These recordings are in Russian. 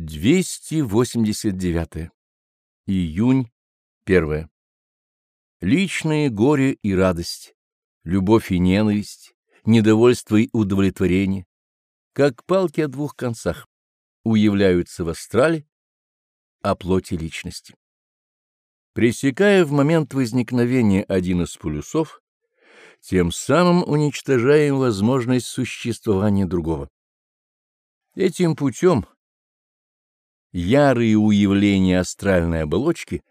289. Июнь 1. Личное горе и радость, любовь и ненависть, недовольство и удовлетворение, как палки о двух концах, уявляются в астрале о плоти личности. Пресекая в момент возникновения один из полюсов, тем самым уничтожаем возможность существования другого. Этим путем ярые уявления астральной оболочки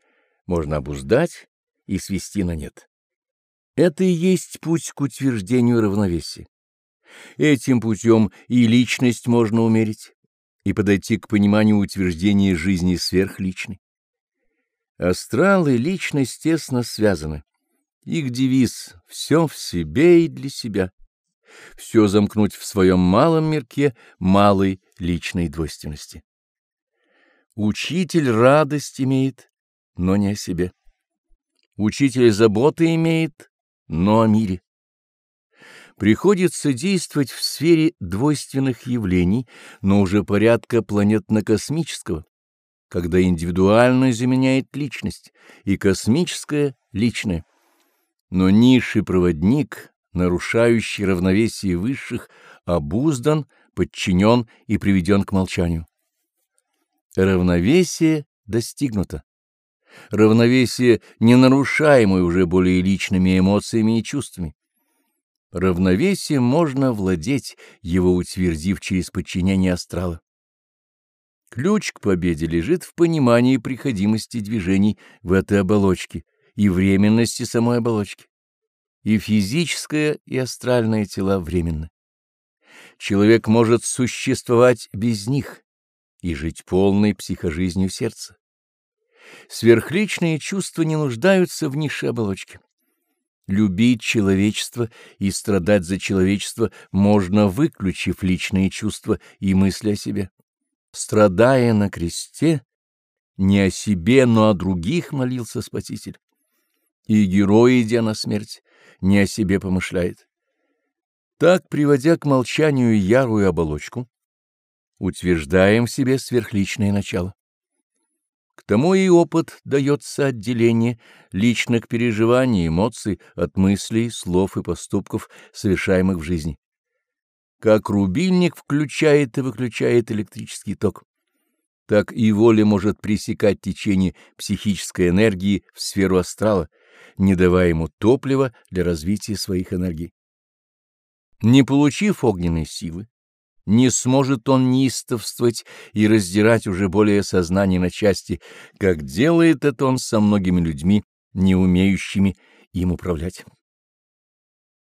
можно обуздать и свести на нет. Это и есть путь к утверждению равновесия. Этим путем и личность можно умерить, и подойти к пониманию утверждения жизни сверхличной. Астрал и личность тесно связаны. Их девиз — все в себе и для себя. Все замкнуть в своем малом мирке малой личной двойственности. Учитель радость имеет, но не о себе. Учитель заботы имеет, но о мире. Приходится действовать в сфере двойственных явлений, но уже порядка планетно-космического, когда индивидуальное заменяет личность и космическое — личное. Но низший проводник, нарушающий равновесие высших, обуздан, подчинен и приведен к молчанию. Равновесие достигнуто. Равновесие, не нарушаемое уже более личными эмоциями и чувствами. Равновесие можно владеть, его утвердив через подчинение астрала. Ключ к победе лежит в понимании приходимости движений в этой оболочке и временности самой оболочки. И физическое, и астральное тела временны. Человек может существовать без них и жить полной психожизнью сердца. Сверхличные чувства не нуждаются в низшей оболочке. Любить человечество и страдать за человечество можно, выключив личные чувства и мысли о себе. Страдая на кресте, не о себе, но о других молился Спаситель. И герой, идя на смерть, не о себе помышляет. Так, приводя к молчанию ярую оболочку, утверждаем в себе сверхличное начало. К тому и опыт дается отделение личных переживаний, эмоций от мыслей, слов и поступков, совершаемых в жизни. Как рубильник включает и выключает электрический ток, так и воля может пресекать течение психической энергии в сферу астрала, не давая ему топлива для развития своих энергий. Не получив огненной силы, не сможет он неистовствовать и раздирать уже более сознание на части, как делает это он со многими людьми, не умеющими им управлять.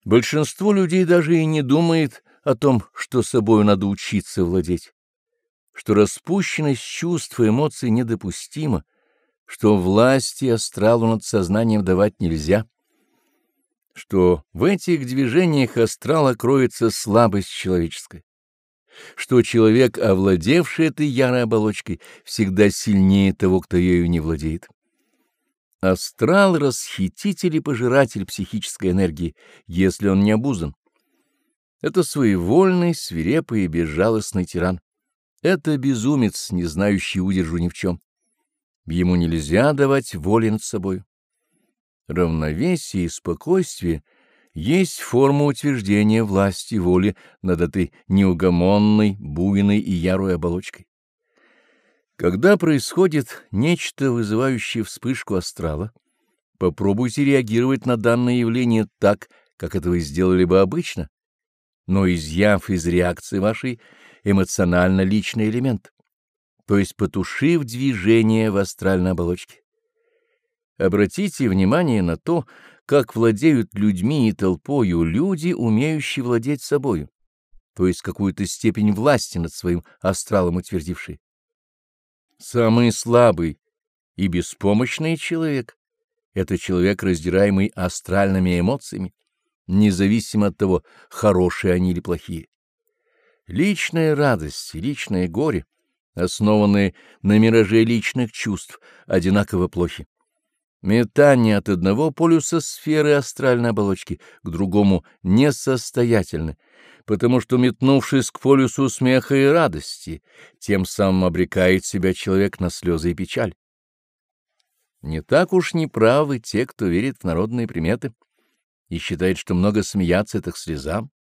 Большинство людей даже и не думает о том, что собою надо учиться владеть, что распущенность чувств и эмоций недопустима, что власти астралу над сознанием давать нельзя, что в этих движениях астрала кроется слабость человеческая что человек, овладевший этой ярой оболочкой, всегда сильнее того, кто ею не владеет. Астрал — расхититель и пожиратель психической энергии, если он не обузан. Это своевольный, свирепый и безжалостный тиран. Это безумец, не знающий удержу ни в чем. Ему нельзя давать воли над собой. Равновесие и спокойствие — есть форма утверждения власти воли над этой неугомонной, буйной и ярой оболочкой. Когда происходит нечто, вызывающее вспышку астрала, попробуйте реагировать на данное явление так, как это вы сделали бы обычно, но изъяв из реакции вашей эмоционально личный элемент, то есть потушив движение в астральной оболочке. Обратите внимание на то, как владеют людьми и толпою люди, умеющие владеть собою, то есть какую-то степень власти над своим астралом утвердивший. Самый слабый и беспомощный человек — это человек, раздираемый астральными эмоциями, независимо от того, хорошие они или плохие. Личная радость и личное горе, основанные на мираже личных чувств, одинаково плохи. Метание от одного полюса сферы астральной оболочки к другому несостоятельны, потому что, метнувшись к полюсу смеха и радости, тем самым обрекает себя человек на слезы и печаль. Не так уж неправы те, кто верит в народные приметы и считает, что много смеяться — это к слезам.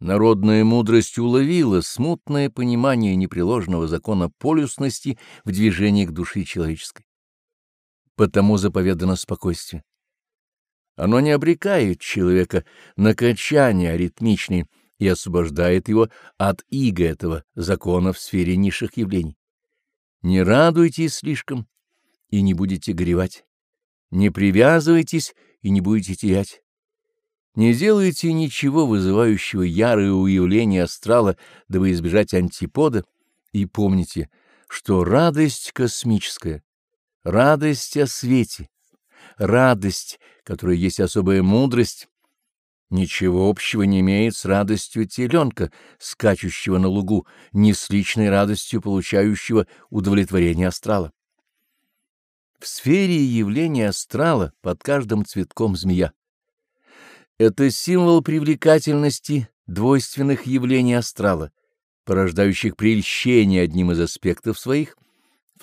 Народная мудрость уловила смутное понимание непреложного закона полюсности в движении к души человеческой потому заповедано спокойствие. Оно не обрекает человека на качание аритмичные и освобождает его от иго этого закона в сфере низших явлений. Не радуйтесь слишком и не будете горевать. Не привязывайтесь и не будете терять. Не делайте ничего вызывающего ярое уявление астрала, дабы избежать антипода, и помните, что радость космическая радость о свете, радость, которая есть особая мудрость, ничего общего не имеет с радостью теленка, скачущего на лугу, ни с личной радостью получающего удовлетворение астрала. В сфере явления астрала под каждым цветком змея. Это символ привлекательности двойственных явлений астрала, порождающих прельщение одним из аспектов своих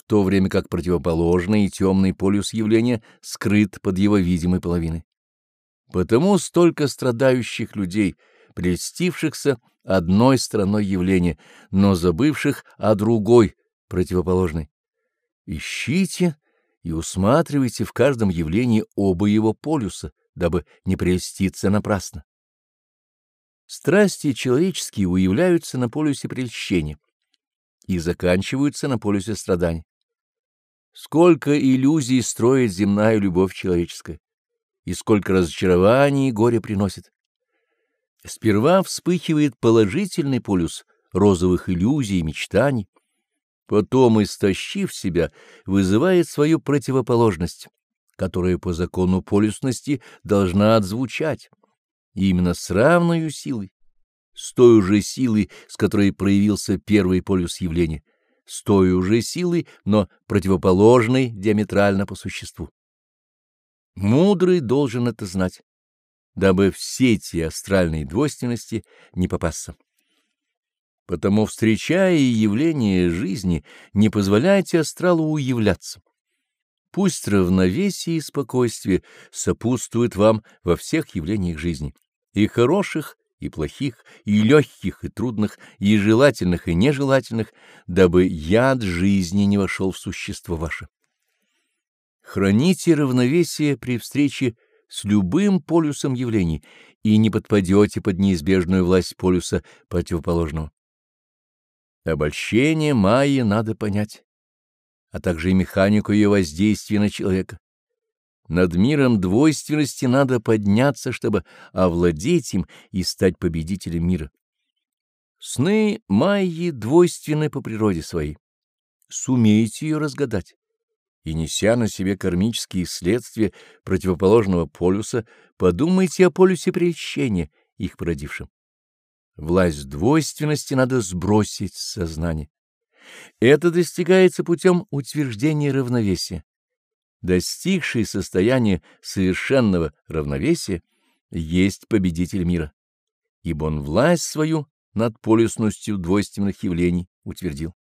в то время как противоположный и темный полюс явления скрыт под его видимой половиной. Потому столько страдающих людей, прельстившихся одной стороной явления, но забывших о другой, противоположной. Ищите и усматривайте в каждом явлении оба его полюса, дабы не прельститься напрасно. Страсти человеческие уявляются на полюсе прельщения и заканчиваются на полюсе страданий. Сколько иллюзий строит земная любовь человеческая, и сколько разочарований и горя приносит. Сперва вспыхивает положительный полюс розовых иллюзий и мечтаний, потом, истощив себя, вызывает свою противоположность, которая по закону полюсности должна отзвучать, и именно с равной силой с той же силой, с которой проявился первый полюс явления, с той же силой, но противоположной диаметрально по существу. Мудрый должен это знать, дабы все эти астральные двойственности не попасться. Потому, встречая явление жизни, не позволяйте астралу уявляться. Пусть равновесие и спокойствие сопутствуют вам во всех явлениях жизни, и хороших, и плохих, и легких, и трудных, и желательных, и нежелательных, дабы яд жизни не вошел в существо ваше. Храните равновесие при встрече с любым полюсом явлений и не подпадете под неизбежную власть полюса противоположного. Обольщение Майи надо понять, а также и механику ее воздействия на человека. Над миром двойственности надо подняться, чтобы овладеть им и стать победителем мира. Сны Майи двойственны по природе своей. Сумейте ее разгадать. И, неся на себе кармические следствия противоположного полюса, подумайте о полюсе прельщения, их породившем. Власть двойственности надо сбросить с сознания. Это достигается путем утверждения равновесия достигший состояния совершенного равновесия, есть победитель мира, ибо он власть свою над полюсностью двойственных явлений утвердил.